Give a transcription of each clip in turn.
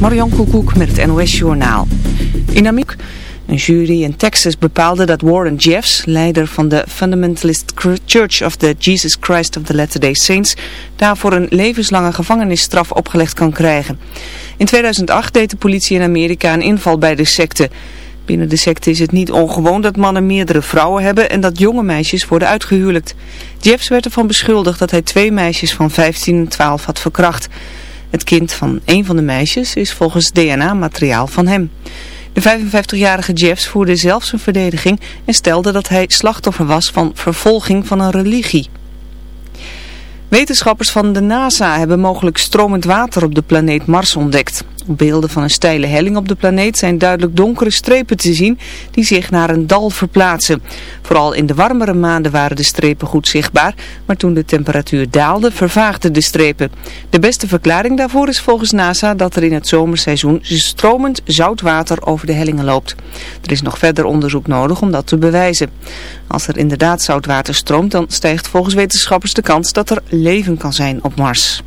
Marion Koekoek met het NOS Journaal. In Amerika, een jury in Texas bepaalde dat Warren Jeffs, leider van de Fundamentalist Church of the Jesus Christ of the Latter-day Saints, daarvoor een levenslange gevangenisstraf opgelegd kan krijgen. In 2008 deed de politie in Amerika een inval bij de secte. Binnen de secte is het niet ongewoon dat mannen meerdere vrouwen hebben en dat jonge meisjes worden uitgehuwelijkt. Jeffs werd ervan beschuldigd dat hij twee meisjes van 15 en 12 had verkracht. Het kind van een van de meisjes is volgens DNA-materiaal van hem. De 55-jarige Jeffs voerde zelf zijn verdediging en stelde dat hij slachtoffer was van vervolging van een religie. Wetenschappers van de NASA hebben mogelijk stromend water op de planeet Mars ontdekt. Op beelden van een steile helling op de planeet zijn duidelijk donkere strepen te zien die zich naar een dal verplaatsen. Vooral in de warmere maanden waren de strepen goed zichtbaar, maar toen de temperatuur daalde vervaagden de strepen. De beste verklaring daarvoor is volgens NASA dat er in het zomerseizoen stromend zout water over de hellingen loopt. Er is nog verder onderzoek nodig om dat te bewijzen. Als er inderdaad zout water stroomt, dan stijgt volgens wetenschappers de kans dat er leven kan zijn op Mars.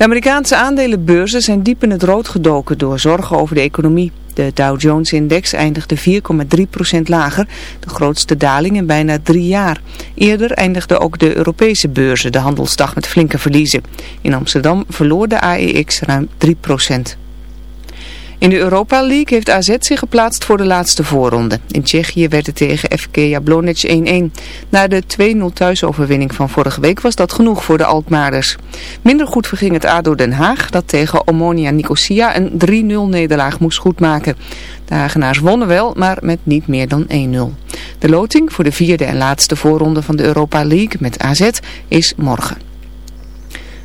De Amerikaanse aandelenbeurzen zijn diep in het rood gedoken door zorgen over de economie. De Dow Jones-index eindigde 4,3% lager, de grootste daling in bijna drie jaar. Eerder eindigden ook de Europese beurzen de handelsdag met flinke verliezen. In Amsterdam verloor de AEX ruim 3%. In de Europa League heeft AZ zich geplaatst voor de laatste voorronde. In Tsjechië werd het tegen FK Jablonec 1-1. Na de 2-0 thuisoverwinning van vorige week was dat genoeg voor de Alkmaarders. Minder goed verging het ADO Den Haag dat tegen Omonia Nicosia een 3-0 nederlaag moest goedmaken. De Hagenaars wonnen wel, maar met niet meer dan 1-0. De loting voor de vierde en laatste voorronde van de Europa League met AZ is morgen.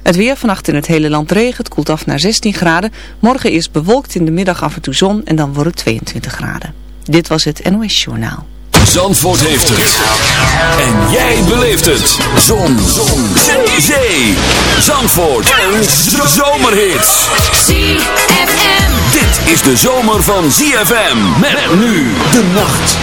Het weer vannacht in het hele land regen. Het koelt af naar 16 graden. Morgen is bewolkt in de middag af en toe zon en dan wordt het 22 graden. Dit was het NOS Journaal. Zandvoort heeft het. En jij beleeft het. Zon. zon. Zee. Zee. Zandvoort. Een zomerhit. ZFM. Dit is de zomer van ZFM. Met nu de nacht.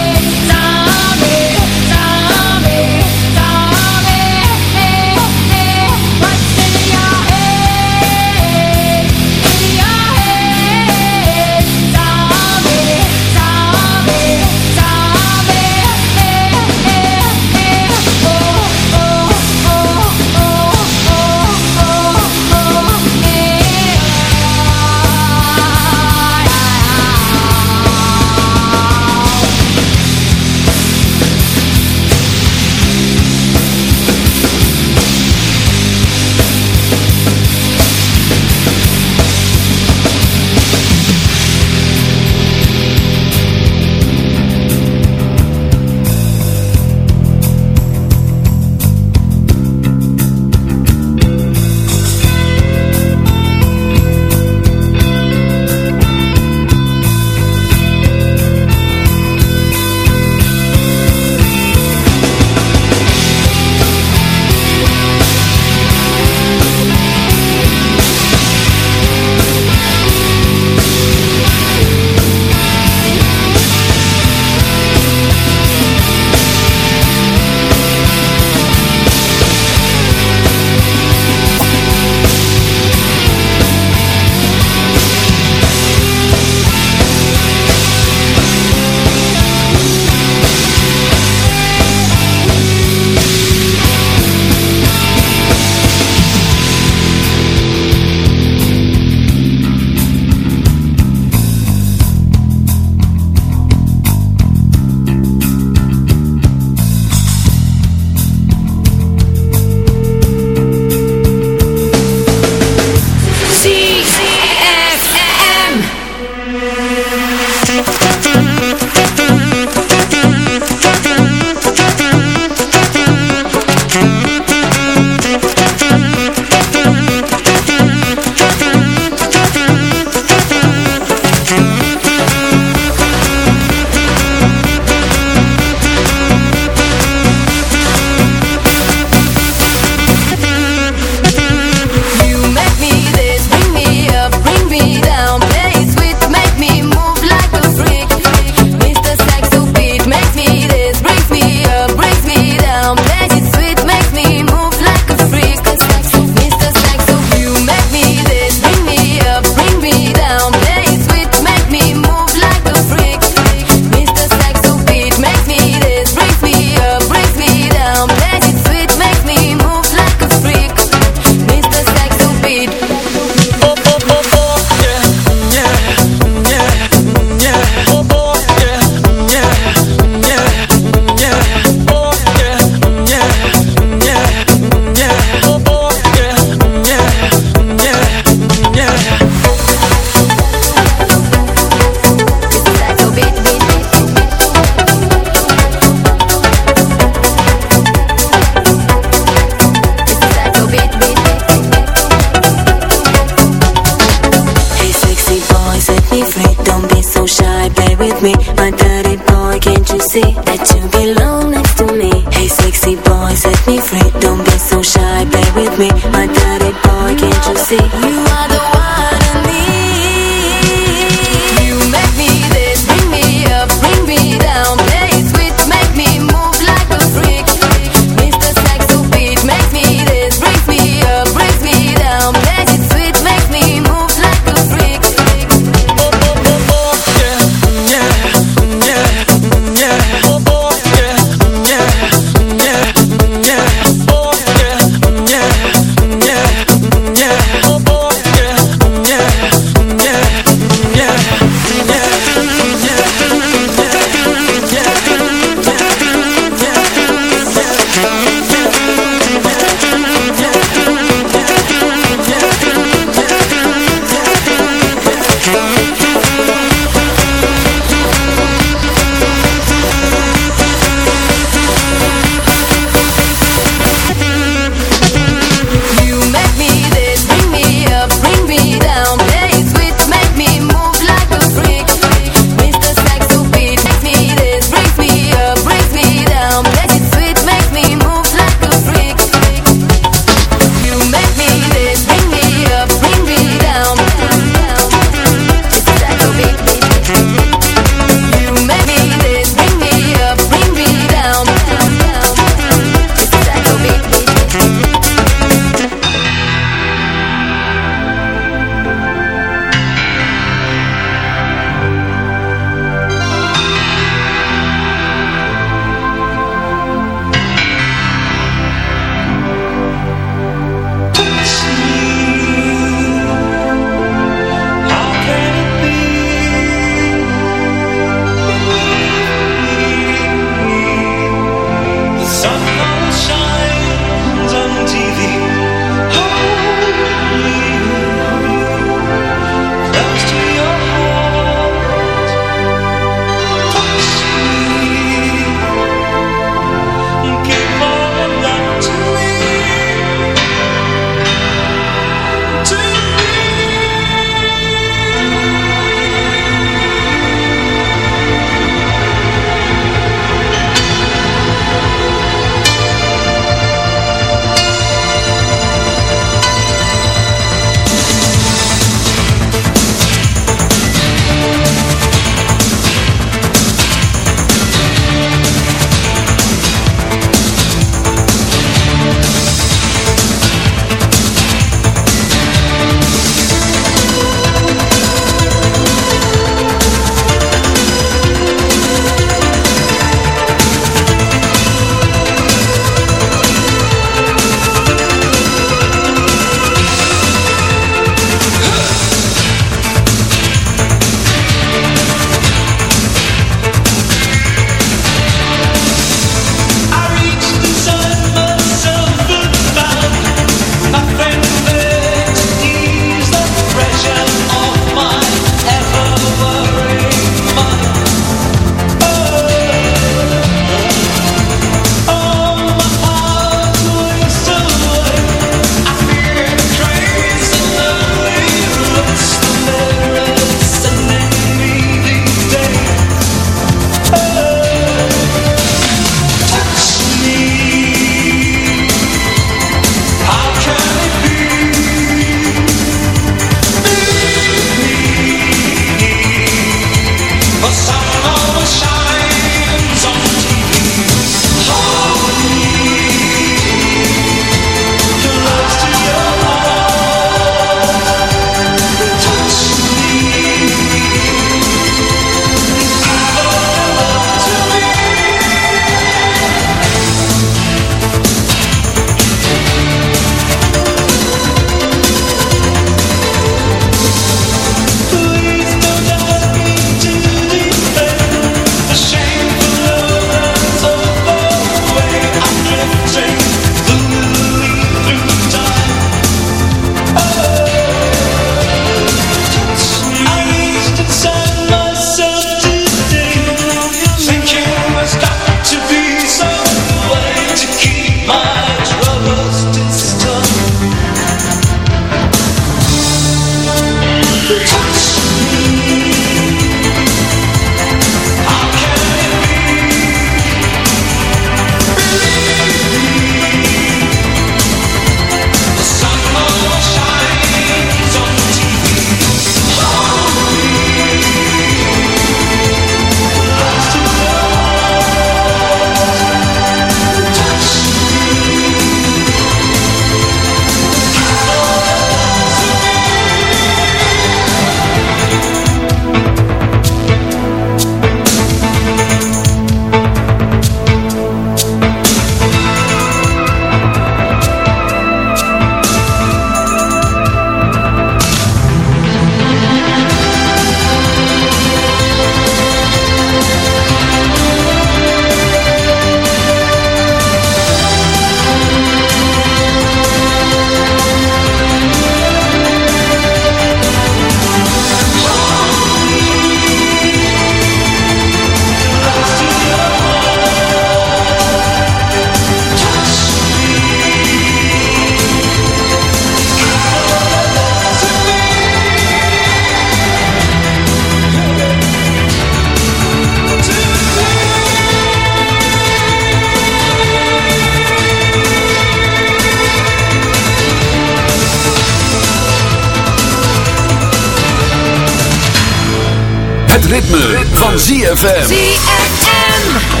ritme, ritme. van ZFM. ZFM.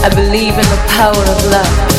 I believe in the power of love.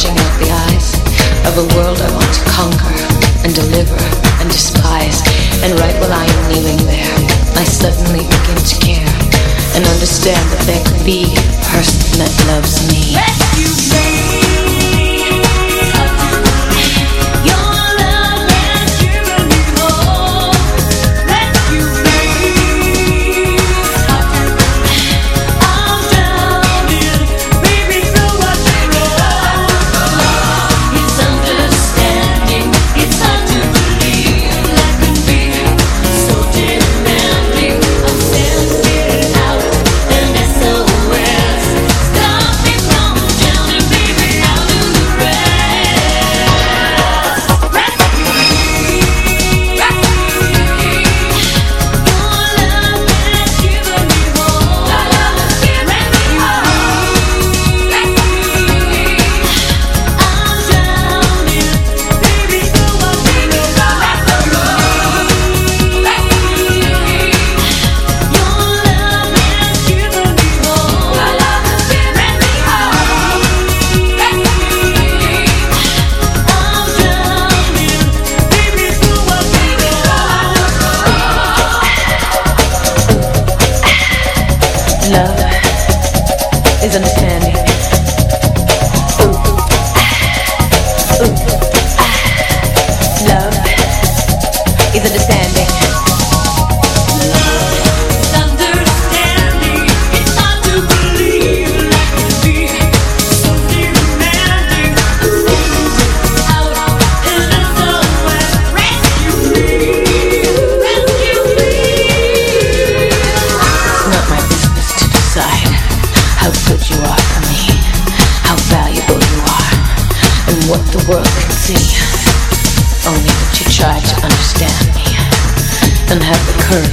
catching of the eyes Of a world I want to conquer And deliver and despise. And right while I am kneeling there I suddenly begin to care And understand that there could be A person that loves me.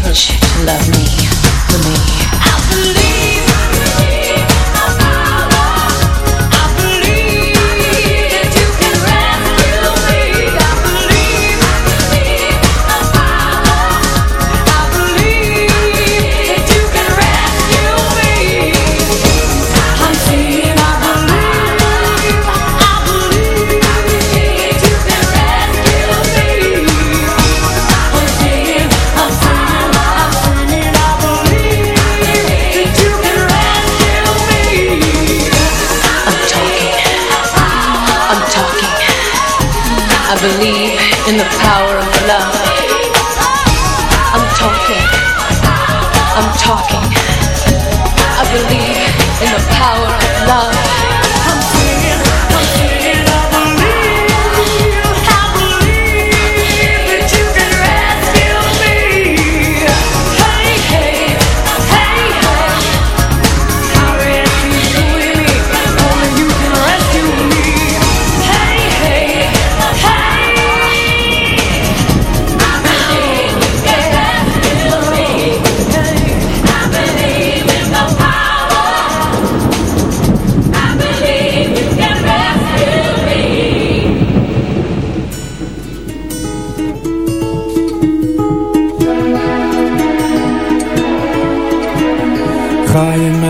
Love me.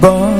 born.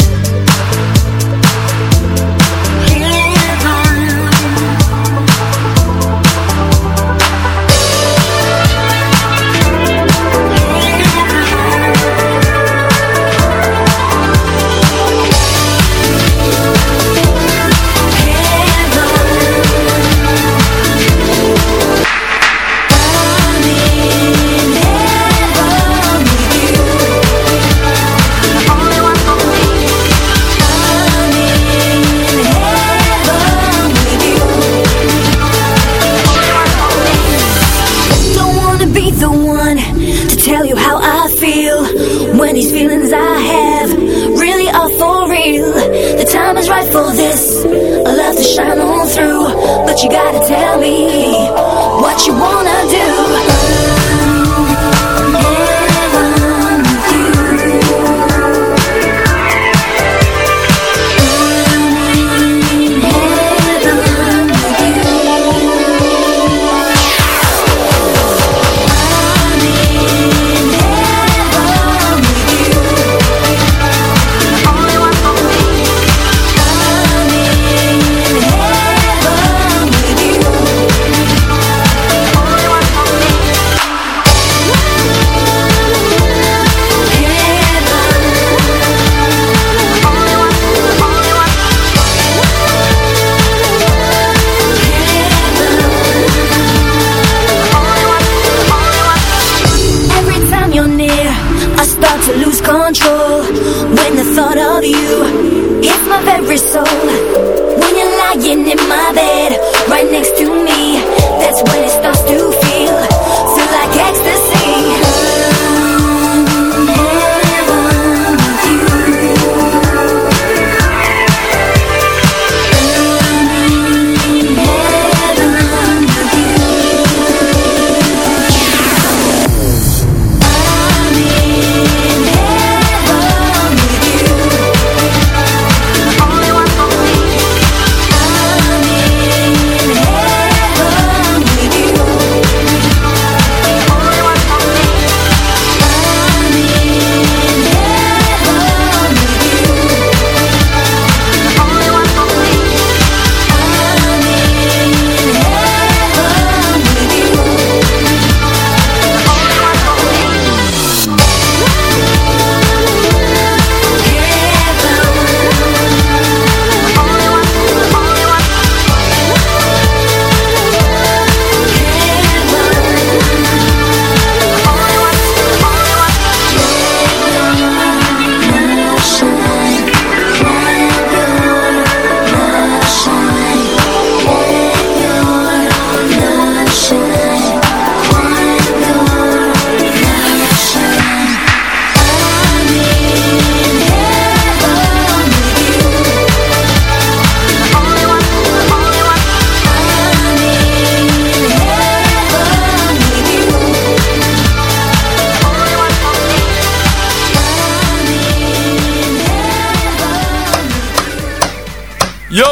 Yo,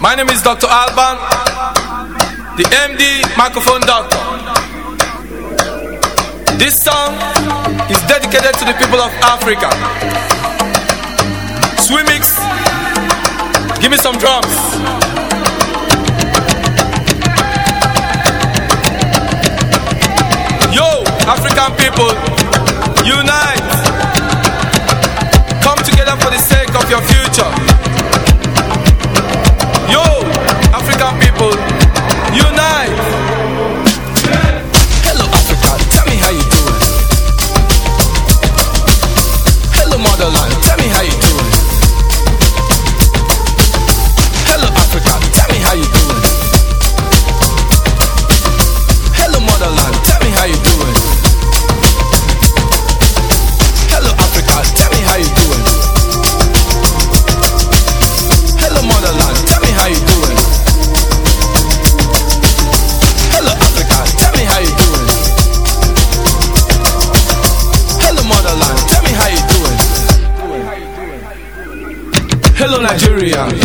my name is Dr. Alban, the MD microphone doctor. This song is dedicated to the people of Africa. Swemix, give me some drums. Yo, African people, unite.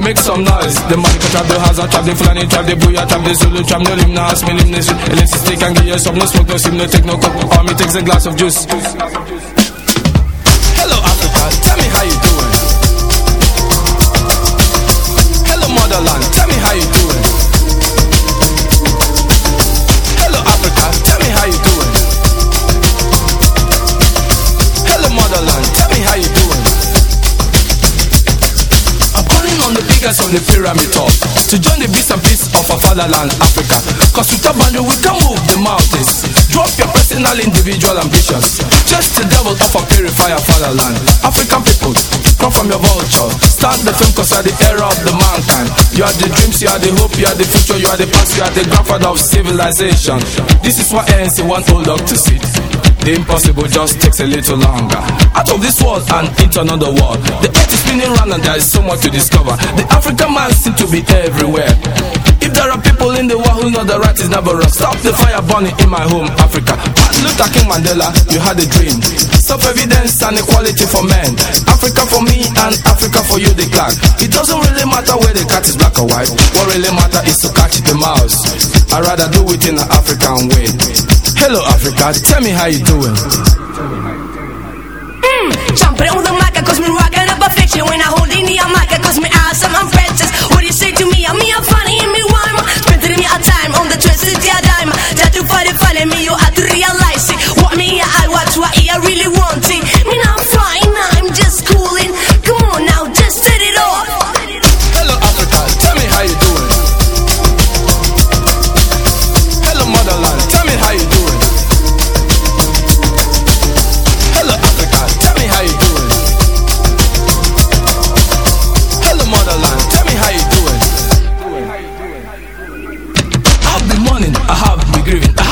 make some noise. The can trap the hazard, trap the flanny, trap the booyah, trap the Zulu, trap no limb, no ask me limb, no shit. You stick and give you some, no smoke, no sim, no take no coke. Or me takes a glass of juice. The pyramid top. To join the beast and peace of our fatherland, Africa. Cause with boundary we can move the mountains. Drop your personal, individual ambitions. Just the devil of a purifier fatherland. African people, come from your vulture. Start the film cause you are the era of the mankind. You are the dreams, you are the hope, you are the future You are the past, you are the grandfather of civilization. This is what ANC want old dog to see the impossible just takes a little longer. Out of this world and into another world. The earth is spinning round and there is so much to discover. The African man seems to be everywhere. If there are people in the world who know the right is never wrong, stop the fire burning in my home, Africa. Luther King Mandela, you had a dream. Self-evidence and equality for men. Africa for me and Africa for you, the clock. It doesn't really matter where the cat is black or white. What really matters is to catch the mouse. I'd rather do it in an African way. Hello Africa, tell me how you doing. Hmm. jumping on the mic, cause me rocking up a fiction. When I hold in the mic, cause me awesome, I'm precious. What do you say to me? I'm me, I'm funny, and me, why? Spending me a time on the twisted, yeah, dime. Try to find it, funny, me, you I really want it.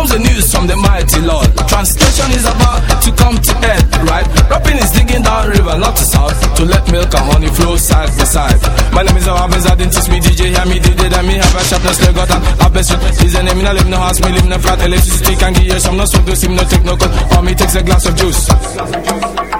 Comes the news from the mighty Lord. Translation is about to come to end, right? Rapping is digging down river, not to south, to let milk and honey flow side by side. My name is Awabens, I didn't teach me DJ, hear me DJ, then me have a sharpness, no got have best Is a name, me no live no house, me live no flat, electricity can give you some, no smoke, no steam, no take no cut, or me takes a glass of juice.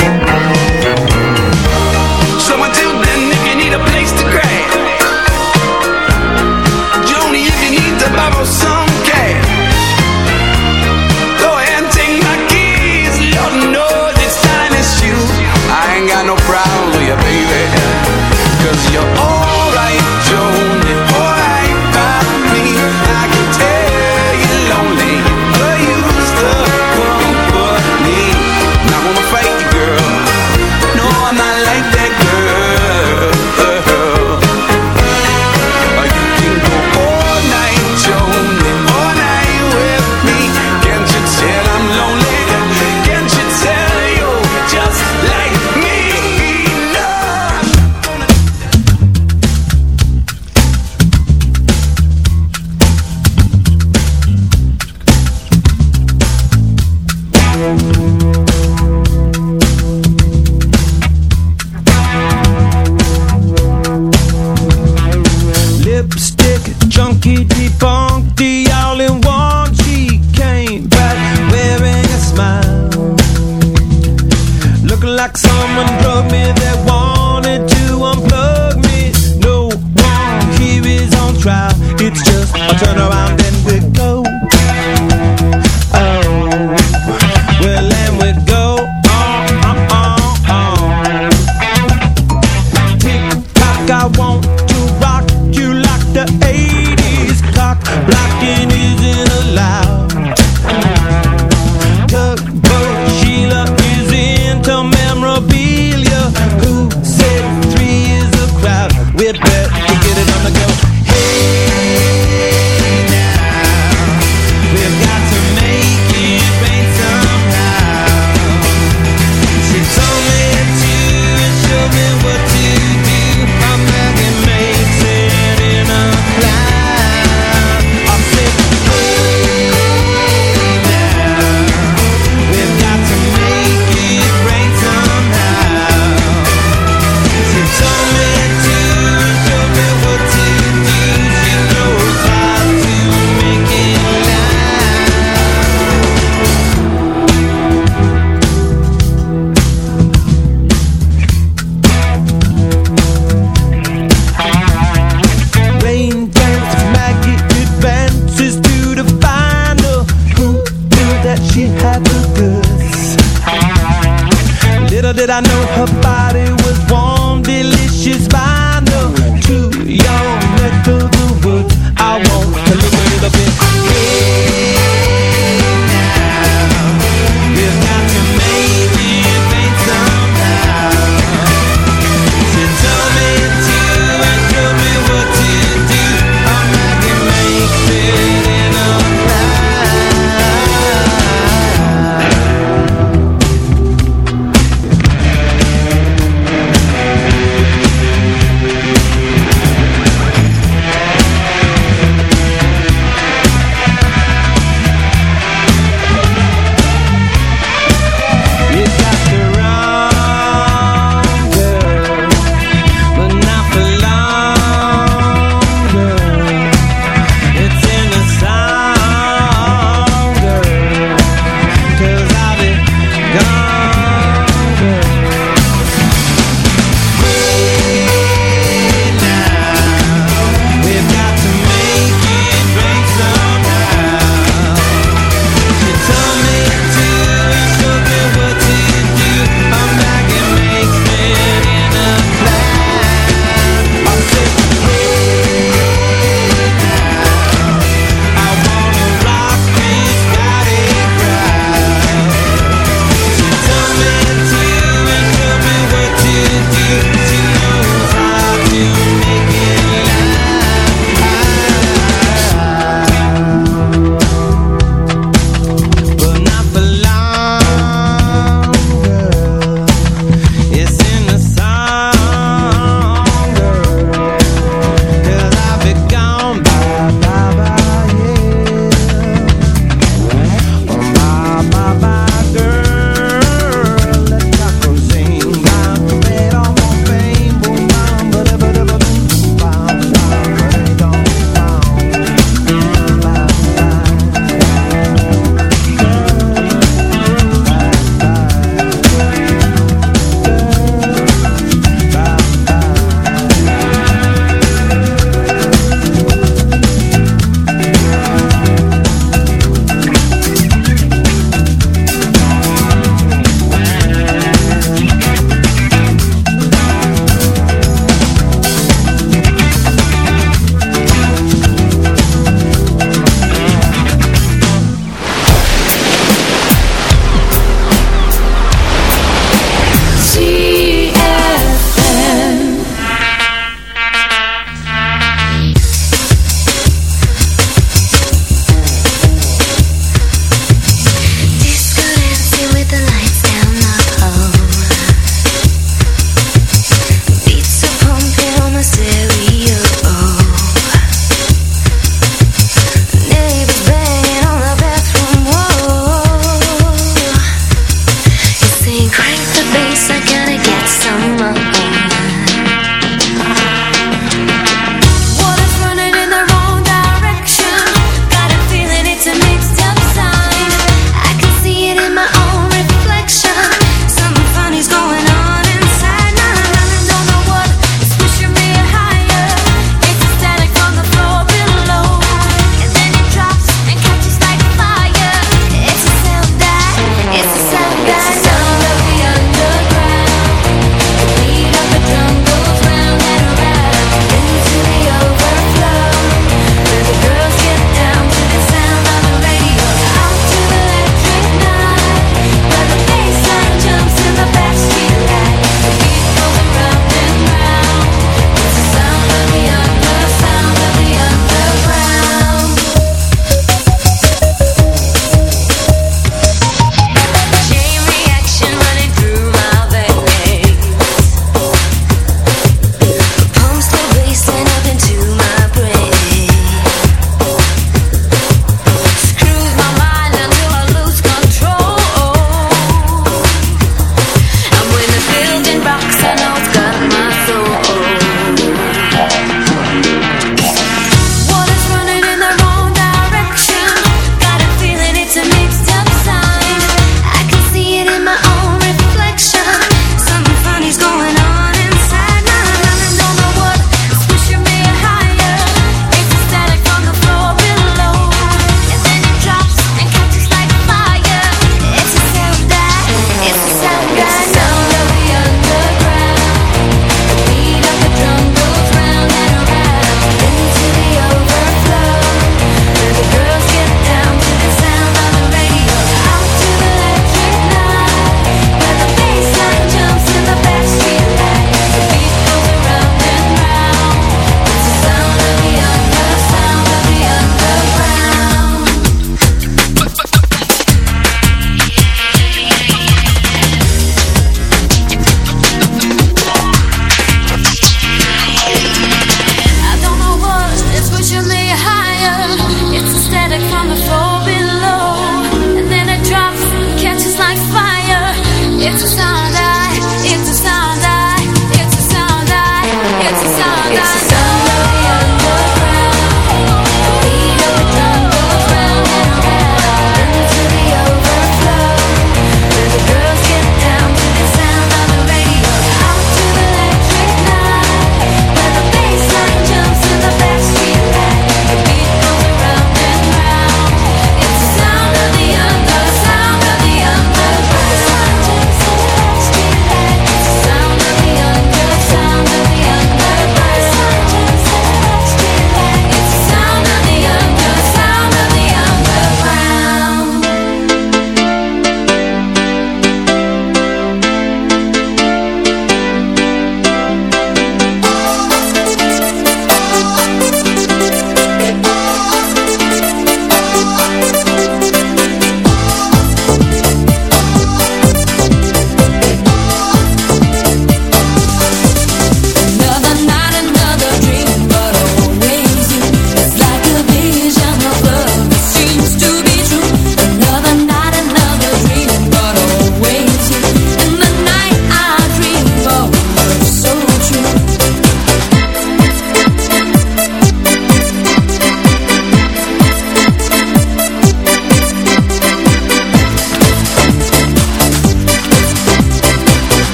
Look like someone drugged me they wanted to unplug me. No one here is on trial. It's just I turn around and we go.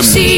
Hier